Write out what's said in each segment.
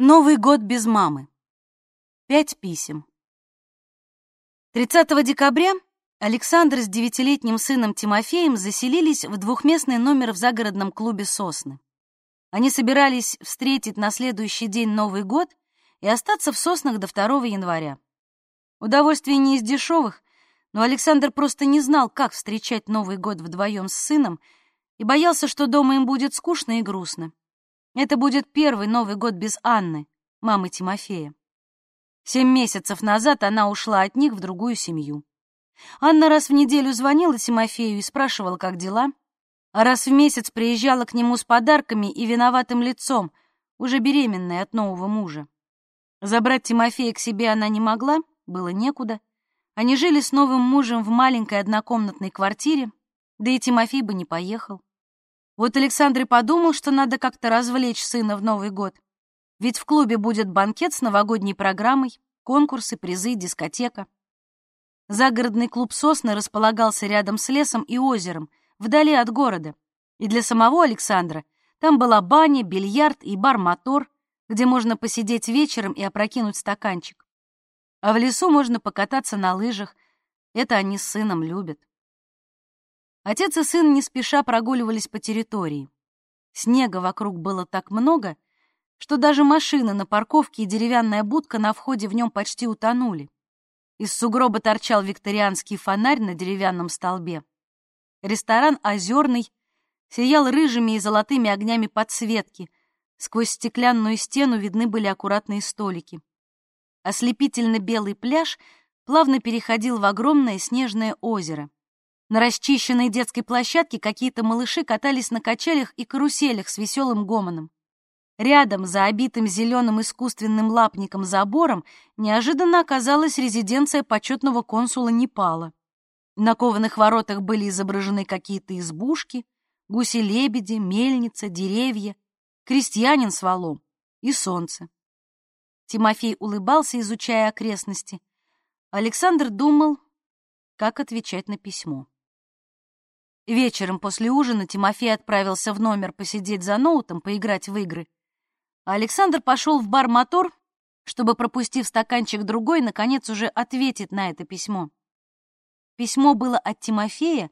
Новый год без мамы. Пять писем. 30 декабря Александр с девятилетним сыном Тимофеем заселились в двухместный номер в загородном клубе «Сосны». Они собирались встретить на следующий день Новый год и остаться в «Соснах» до 2 января. Удовольствие не из дешевых, но Александр просто не знал, как встречать Новый год вдвоем с сыном и боялся, что дома им будет скучно и грустно. Это будет первый Новый год без Анны, мамы Тимофея. Семь месяцев назад она ушла от них в другую семью. Анна раз в неделю звонила Тимофею и спрашивала, как дела, а раз в месяц приезжала к нему с подарками и виноватым лицом, уже беременная от нового мужа. Забрать Тимофея к себе она не могла, было некуда. Они жили с новым мужем в маленькой однокомнатной квартире, да и Тимофей бы не поехал. Вот Александр и подумал, что надо как-то развлечь сына в Новый год. Ведь в клубе будет банкет с новогодней программой, конкурсы, призы, дискотека. Загородный клуб «Сосны» располагался рядом с лесом и озером, вдали от города. И для самого Александра там была баня, бильярд и бар-мотор, где можно посидеть вечером и опрокинуть стаканчик. А в лесу можно покататься на лыжах. Это они с сыном любят. Отец и сын не спеша прогуливались по территории. Снега вокруг было так много, что даже машина на парковке и деревянная будка на входе в нем почти утонули. Из сугроба торчал викторианский фонарь на деревянном столбе. Ресторан «Озерный» сиял рыжими и золотыми огнями подсветки. Сквозь стеклянную стену видны были аккуратные столики. Ослепительно белый пляж плавно переходил в огромное снежное озеро. На расчищенной детской площадке какие-то малыши катались на качелях и каруселях с веселым гомоном. Рядом, за обитым зеленым искусственным лапником забором, неожиданно оказалась резиденция почетного консула Непала. На кованых воротах были изображены какие-то избушки, гуси-лебеди, мельница, деревья, крестьянин с валом и солнце. Тимофей улыбался, изучая окрестности. Александр думал, как отвечать на письмо. Вечером после ужина Тимофей отправился в номер посидеть за ноутом, поиграть в игры. А Александр пошел в бар «Мотор», чтобы, пропустив стаканчик другой, наконец уже ответить на это письмо. Письмо было от Тимофея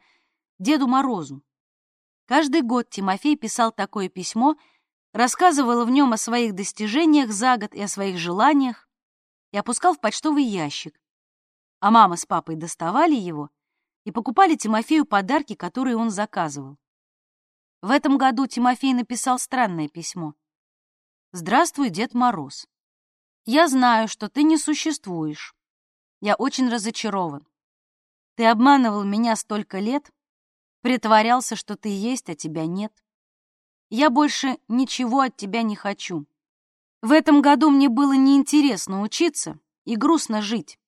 Деду Морозу. Каждый год Тимофей писал такое письмо, рассказывал в нем о своих достижениях за год и о своих желаниях и опускал в почтовый ящик. А мама с папой доставали его и покупали Тимофею подарки, которые он заказывал. В этом году Тимофей написал странное письмо. «Здравствуй, Дед Мороз. Я знаю, что ты не существуешь. Я очень разочарован. Ты обманывал меня столько лет, притворялся, что ты есть, а тебя нет. Я больше ничего от тебя не хочу. В этом году мне было неинтересно учиться и грустно жить.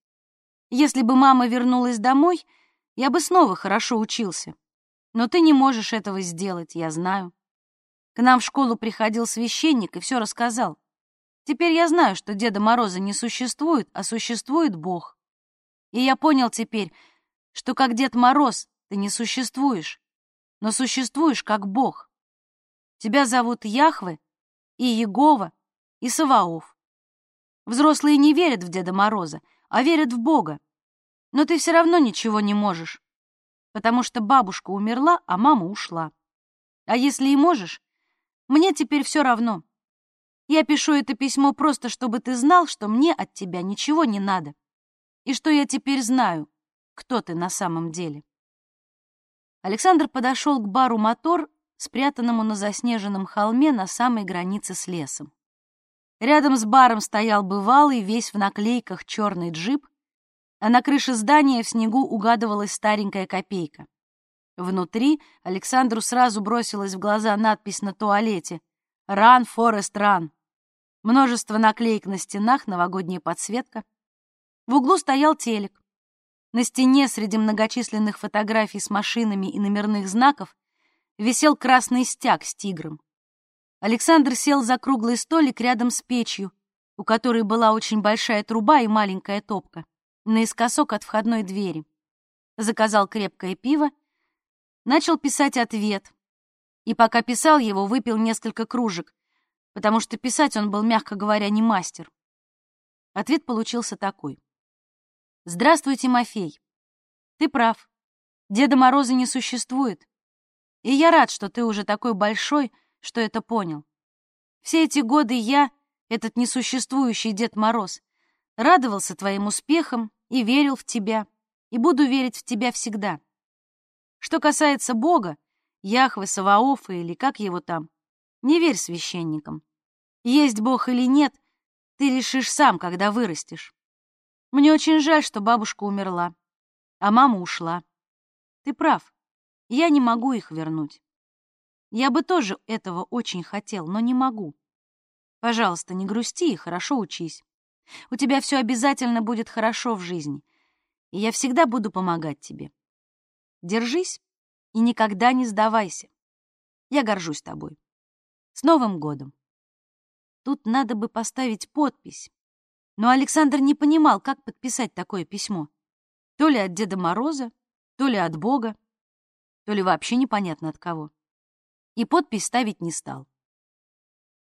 Если бы мама вернулась домой — я бы снова хорошо учился. Но ты не можешь этого сделать, я знаю. К нам в школу приходил священник и все рассказал. Теперь я знаю, что Деда Мороза не существует, а существует Бог. И я понял теперь, что как Дед Мороз ты не существуешь, но существуешь как Бог. Тебя зовут Яхве и Егова и Саваоф. Взрослые не верят в Деда Мороза, а верят в Бога. Но ты все равно ничего не можешь, потому что бабушка умерла, а мама ушла. А если и можешь, мне теперь все равно. Я пишу это письмо просто, чтобы ты знал, что мне от тебя ничего не надо, и что я теперь знаю, кто ты на самом деле. Александр подошел к бару «Мотор», спрятанному на заснеженном холме на самой границе с лесом. Рядом с баром стоял бывалый, весь в наклейках черный джип, а на крыше здания в снегу угадывалась старенькая копейка. Внутри Александру сразу бросилась в глаза надпись на туалете «Run, Forest, Run». Множество наклеек на стенах, новогодняя подсветка. В углу стоял телек. На стене среди многочисленных фотографий с машинами и номерных знаков висел красный стяг с тигром. Александр сел за круглый столик рядом с печью, у которой была очень большая труба и маленькая топка наискосок от входной двери. Заказал крепкое пиво, начал писать ответ. И пока писал его, выпил несколько кружек. потому что писать он был, мягко говоря, не мастер. Ответ получился такой. «Здравствуй, Тимофей. Ты прав. Деда Мороза не существует. И я рад, что ты уже такой большой, что это понял. Все эти годы я, этот несуществующий Дед Мороз, радовался твоим успехам и верил в тебя, и буду верить в тебя всегда. Что касается Бога, Яхвы, Саваофа или как его там, не верь священникам. Есть Бог или нет, ты решишь сам, когда вырастешь. Мне очень жаль, что бабушка умерла, а мама ушла. Ты прав, я не могу их вернуть. Я бы тоже этого очень хотел, но не могу. Пожалуйста, не грусти и хорошо учись. У тебя все обязательно будет хорошо в жизни, и я всегда буду помогать тебе. Держись и никогда не сдавайся. Я горжусь тобой. С Новым годом! Тут надо бы поставить подпись. Но Александр не понимал, как подписать такое письмо. То ли от Деда Мороза, то ли от Бога, то ли вообще непонятно от кого. И подпись ставить не стал.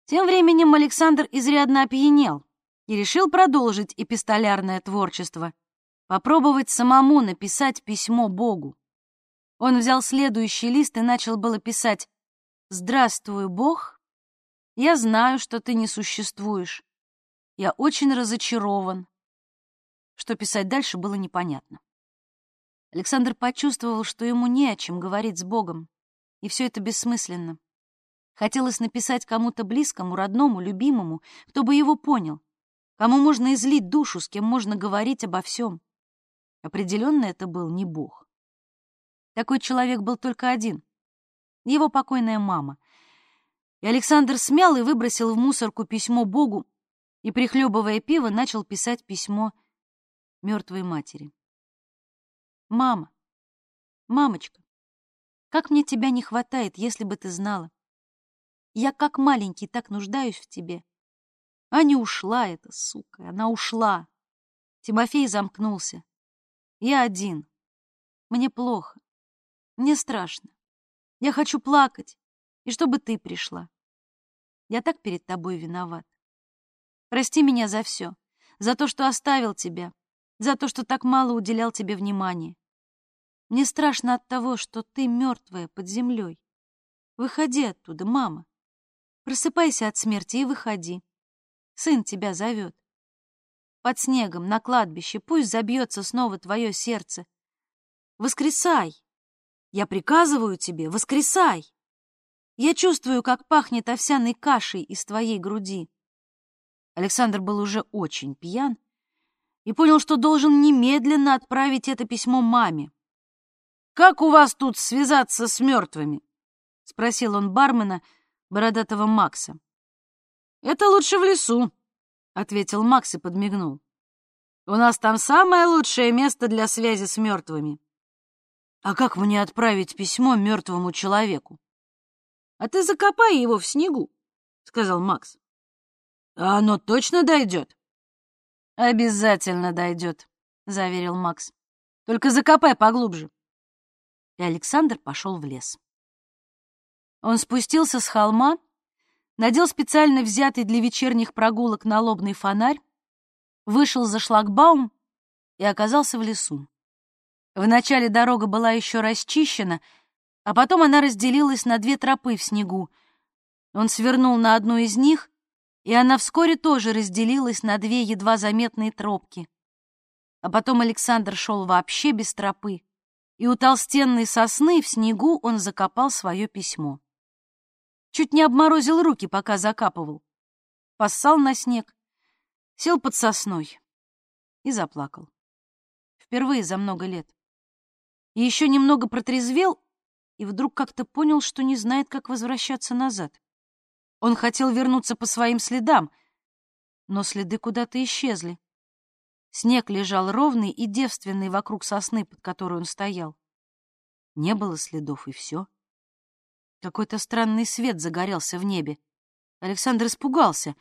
Тем временем Александр изрядно опьянел и решил продолжить эпистолярное творчество, попробовать самому написать письмо Богу. Он взял следующий лист и начал было писать «Здравствуй, Бог, я знаю, что ты не существуешь. Я очень разочарован». Что писать дальше было непонятно. Александр почувствовал, что ему не о чем говорить с Богом, и все это бессмысленно. Хотелось написать кому-то близкому, родному, любимому, кто бы его понял, кому можно излить душу, с кем можно говорить обо всем. Определенно это был не Бог. Такой человек был только один — его покойная мама. И Александр смял и выбросил в мусорку письмо Богу и, прихлебывая пиво, начал писать письмо мертвой матери. «Мама, мамочка, как мне тебя не хватает, если бы ты знала. Я как маленький так нуждаюсь в тебе. А не ушла эта сука, она ушла. Тимофей замкнулся. Я один. Мне плохо. Мне страшно. Я хочу плакать, и чтобы ты пришла. Я так перед тобой виноват. Прости меня за все, за то, что оставил тебя, за то, что так мало уделял тебе внимания. Мне страшно от того, что ты мертвая под землей. Выходи оттуда, мама. Просыпайся от смерти и выходи. Сын тебя зовет. Под снегом, на кладбище, пусть забьется снова твое сердце. Воскресай! Я приказываю тебе, воскресай! Я чувствую, как пахнет овсяной кашей из твоей груди. Александр был уже очень пьян и понял, что должен немедленно отправить это письмо маме. «Как у вас тут связаться с мертвыми?» — спросил он бармена, — бородатого Макса. «Это лучше в лесу», — ответил Макс и подмигнул. «У нас там самое лучшее место для связи с мертвыми». «А как мне отправить письмо мертвому человеку?» «А ты закопай его в снегу», — сказал Макс. «А оно точно дойдет?» «Обязательно дойдет», — заверил Макс. «Только закопай поглубже». И Александр пошел в лес. Он спустился с холма, надел специально взятый для вечерних прогулок налобный фонарь, вышел за шлагбаум и оказался в лесу. Вначале дорога была еще расчищена, а потом она разделилась на две тропы в снегу. Он свернул на одну из них, и она вскоре тоже разделилась на две едва заметные тропки. А потом Александр шел вообще без тропы, и у толстенной сосны в снегу он закопал свое письмо. Чуть не обморозил руки, пока закапывал. Поссал на снег, сел под сосной и заплакал. Впервые за много лет. И еще немного протрезвел, и вдруг как-то понял, что не знает, как возвращаться назад. Он хотел вернуться по своим следам, но следы куда-то исчезли. Снег лежал ровный и девственный вокруг сосны, под которой он стоял. Не было следов, и все. Какой-то странный свет загорелся в небе. Александр испугался.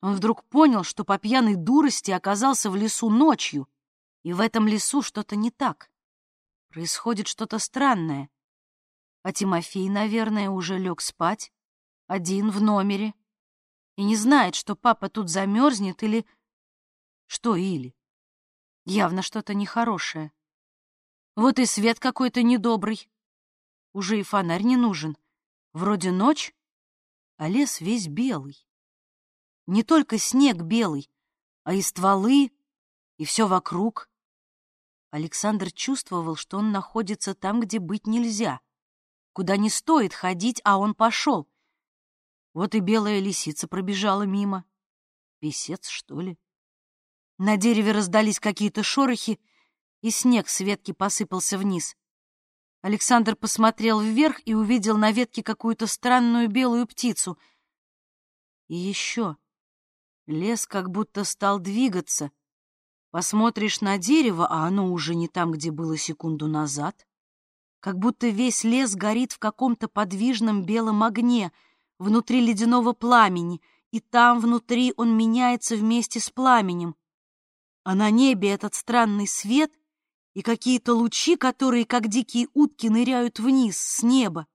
Он вдруг понял, что по пьяной дурости оказался в лесу ночью, и в этом лесу что-то не так. Происходит что-то странное. А Тимофей, наверное, уже лег спать, один в номере. и не знает, что папа тут замерзнет или... Что или? Явно что-то нехорошее. Вот и свет какой-то недобрый. Уже и фонарь не нужен. Вроде ночь, а лес весь белый. Не только снег белый, а и стволы, и все вокруг. Александр чувствовал, что он находится там, где быть нельзя, куда не стоит ходить, а он пошел. Вот и белая лисица пробежала мимо. Песец, что ли? На дереве раздались какие-то шорохи, и снег с ветки посыпался вниз. Александр посмотрел вверх и увидел на ветке какую-то странную белую птицу. И еще лес как будто стал двигаться, Посмотришь на дерево, а оно уже не там, где было секунду назад. Как будто весь лес горит в каком-то подвижном белом огне, внутри ледяного пламени, и там внутри он меняется вместе с пламенем. А на небе этот странный свет и какие-то лучи, которые, как дикие утки, ныряют вниз с неба.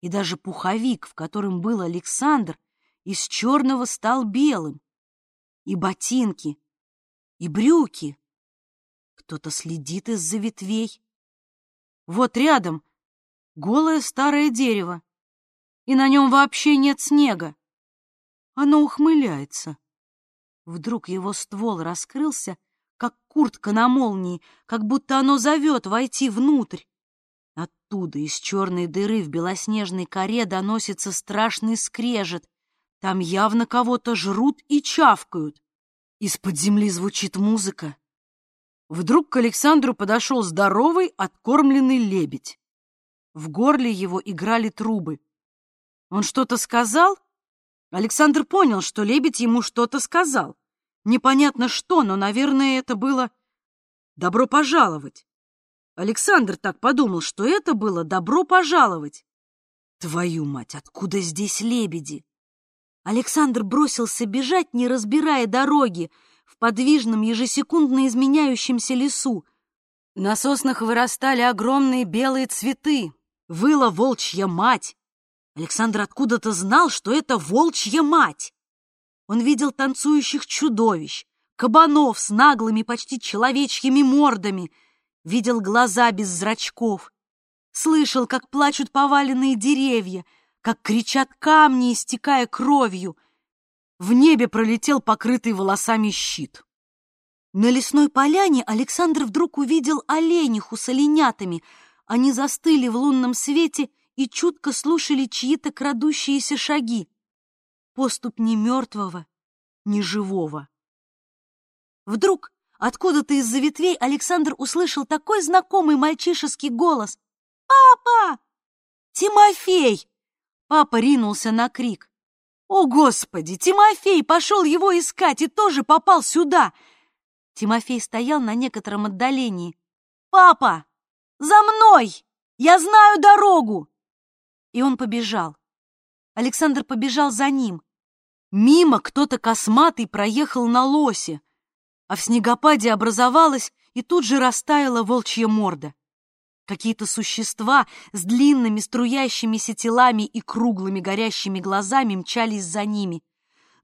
И даже пуховик, в котором был Александр, из черного стал белым. И ботинки — и брюки. Кто-то следит из-за ветвей. Вот рядом голое старое дерево, и на нем вообще нет снега. Оно ухмыляется. Вдруг его ствол раскрылся, куртка на молнии, как будто оно зовет войти внутрь. Оттуда, из черной дыры в белоснежной коре, доносится страшный скрежет. Там явно кого-то жрут и чавкают. Из-под земли звучит музыка. Вдруг к Александру подошел здоровый, откормленный лебедь. В горле его играли трубы. Он что-то сказал? Александр понял, что лебедь ему что-то сказал. Непонятно что, но, наверное, это было «добро пожаловать». Александр так подумал, что это было «добро пожаловать». Твою мать, откуда здесь лебеди? Александр бросился бежать, не разбирая дороги, в подвижном, ежесекундно изменяющемся лесу. На соснах вырастали огромные белые цветы. Выла волчья мать. Александр откуда-то знал, что это волчья мать. Он видел танцующих чудовищ, кабанов с наглыми, почти человечьими мордами, видел глаза без зрачков, слышал, как плачут поваленные деревья — как кричат камни, истекая кровью. В небе пролетел покрытый волосами щит. На лесной поляне Александр вдруг увидел олениху с оленятами. Они застыли в лунном свете и чутко слушали чьи-то крадущиеся шаги. Поступ не мертвого, не живого. Вдруг откуда-то из-за ветвей Александр услышал такой знакомый мальчишеский голос. «Папа! Тимофей!» Папа ринулся на крик. «О, Господи! Тимофей пошел его искать и тоже попал сюда!» Тимофей стоял на некотором отдалении. «Папа! За мной! Я знаю дорогу!» И он побежал. Александр побежал за ним. Мимо кто-то косматый проехал на лосе, а в снегопаде образовалась и тут же растаяла волчья морда. Какие-то существа с длинными струящимися телами и круглыми горящими глазами мчались за ними.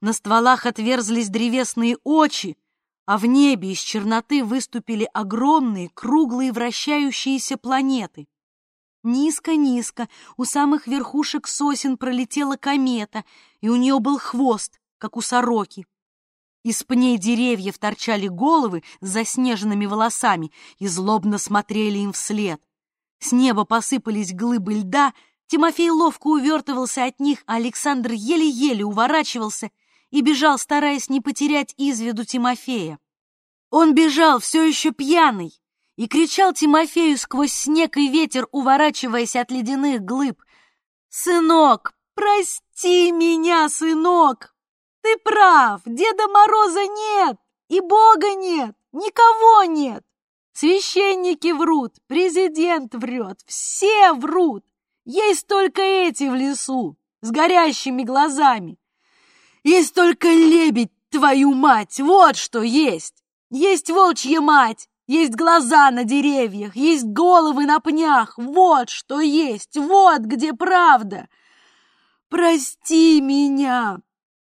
На стволах отверзлись древесные очи, а в небе из черноты выступили огромные круглые вращающиеся планеты. Низко-низко у самых верхушек сосен пролетела комета, и у нее был хвост, как у сороки. Из пней деревьев торчали головы с заснеженными волосами и злобно смотрели им вслед. С неба посыпались глыбы льда, Тимофей ловко увертывался от них, а Александр еле-еле уворачивался и бежал, стараясь не потерять из виду Тимофея. Он бежал все еще пьяный и кричал Тимофею сквозь снег и ветер, уворачиваясь от ледяных глыб. «Сынок, прости меня, сынок! Ты прав, Деда Мороза нет, и Бога нет, никого нет! Священники врут, президент врет, все врут. Есть только эти в лесу, с горящими глазами. Есть только лебедь, твою мать, вот что есть. Есть волчья мать, есть глаза на деревьях, есть головы на пнях, вот что есть, вот где правда. Прости меня,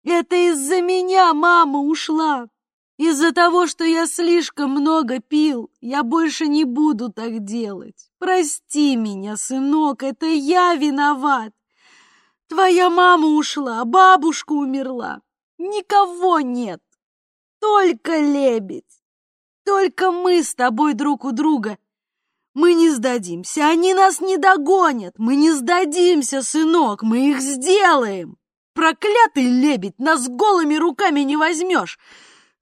Это из-за меня мама ушла. Из-за того, что я слишком много пил, я больше не буду так делать. Прости меня, сынок, это я виноват. Твоя мама ушла, бабушка умерла. Никого нет. Только лебедь. Только мы с тобой друг у друга. Мы не сдадимся, они нас не догонят. Мы не сдадимся, сынок, мы их сделаем. Проклятый лебедь, нас голыми руками не возьмешь.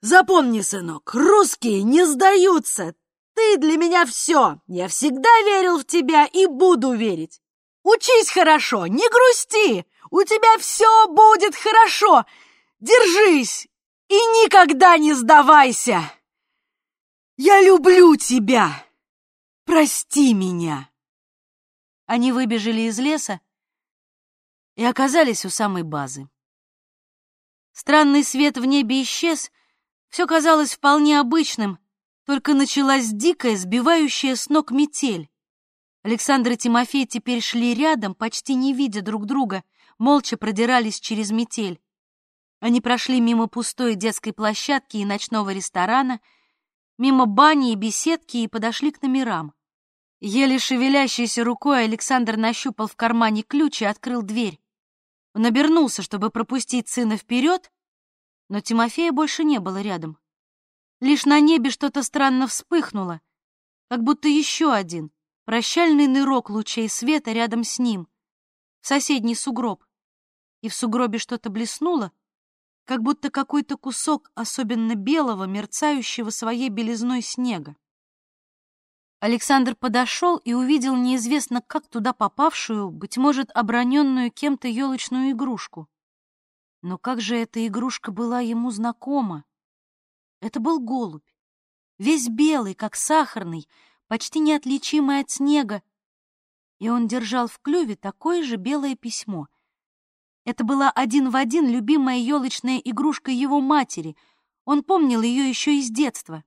Запомни, сынок, русские не сдаются. Ты для меня все. Я всегда верил в тебя и буду верить. Учись хорошо, не грусти. У тебя все будет хорошо. Держись и никогда не сдавайся. Я люблю тебя. Прости меня. Они выбежали из леса и оказались у самой базы. Странный свет в небе исчез, все казалось вполне обычным, только началась дикая, сбивающая с ног метель. Александр и Тимофей теперь шли рядом, почти не видя друг друга, молча продирались через метель. Они прошли мимо пустой детской площадки и ночного ресторана, мимо бани и беседки и подошли к номерам. Еле шевелящейся рукой Александр нащупал в кармане ключ и открыл дверь. Он обернулся, чтобы пропустить сына вперед, но Тимофея больше не было рядом. Лишь на небе что-то странно вспыхнуло, как будто еще один, прощальный нырок лучей света рядом с ним, в соседний сугроб. И в сугробе что-то блеснуло, как будто какой-то кусок особенно белого, мерцающего своей белизной снега. Александр подошел и увидел неизвестно как туда попавшую, быть может, оброненную кем-то елочную игрушку. Но как же эта игрушка была ему знакома? Это был голубь, весь белый, как сахарный, почти неотличимый от снега, и он держал в клюве такое же белое письмо. Это была один в один любимая елочная игрушка его матери. Он помнил ее еще из детства.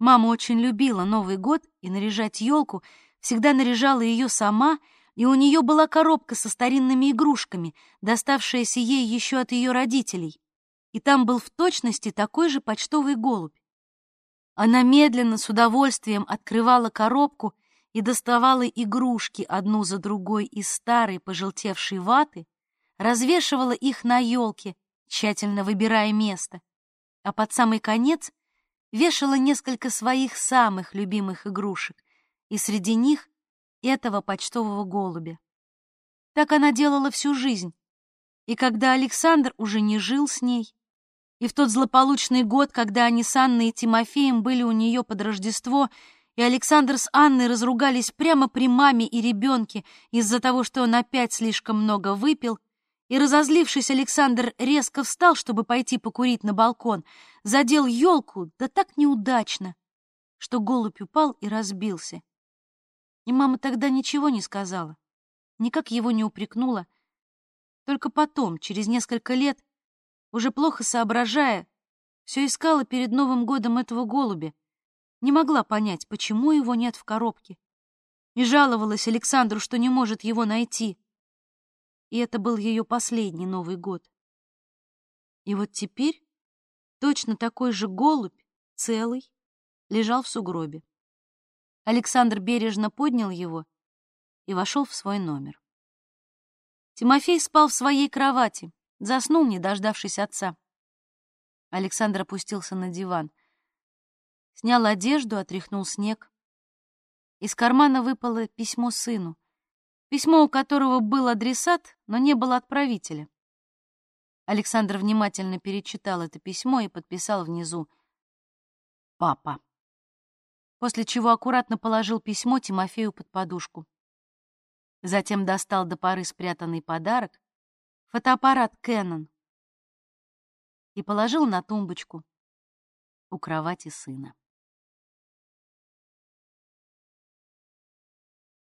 Мама очень любила Новый год и наряжать елку, всегда наряжала ее сама, и у нее была коробка со старинными игрушками, доставшаяся ей еще от ее родителей. И там был в точности такой же почтовый голубь. Она медленно, с удовольствием открывала коробку и доставала игрушки одну за другой из старой пожелтевшей ваты, развешивала их на елке, тщательно выбирая место, а под самый конец вешала несколько своих самых любимых игрушек, и среди них этого почтового голубя. Так она делала всю жизнь, и когда Александр уже не жил с ней, и в тот злополучный год, когда они с Анной и Тимофеем были у нее под Рождество, и Александр с Анной разругались прямо при маме и ребенке из-за того, что он опять слишком много выпил, и, разозлившись, Александр резко встал, чтобы пойти покурить на балкон, задел елку, да так неудачно, что голубь упал и разбился. И мама тогда ничего не сказала, никак его не упрекнула. Только потом, через несколько лет, уже плохо соображая, все искала перед Новым годом этого голубя. Не могла понять, почему его нет в коробке. И жаловалась Александру, что не может его найти. И это был ее последний Новый год. И вот теперь точно такой же голубь, целый, лежал в сугробе. Александр бережно поднял его и вошел в свой номер. Тимофей спал в своей кровати, Заснул, не дождавшись отца. Александр опустился на диван. Снял одежду, отряхнул снег. Из кармана выпало письмо сыну. Письмо, у которого был адресат, но не было отправителя. Александр внимательно перечитал это письмо и подписал внизу «Папа». После чего аккуратно положил письмо Тимофею под подушку. Затем достал до поры спрятанный подарок фотоаппарат Canon и положил на тумбочку у кровати сына.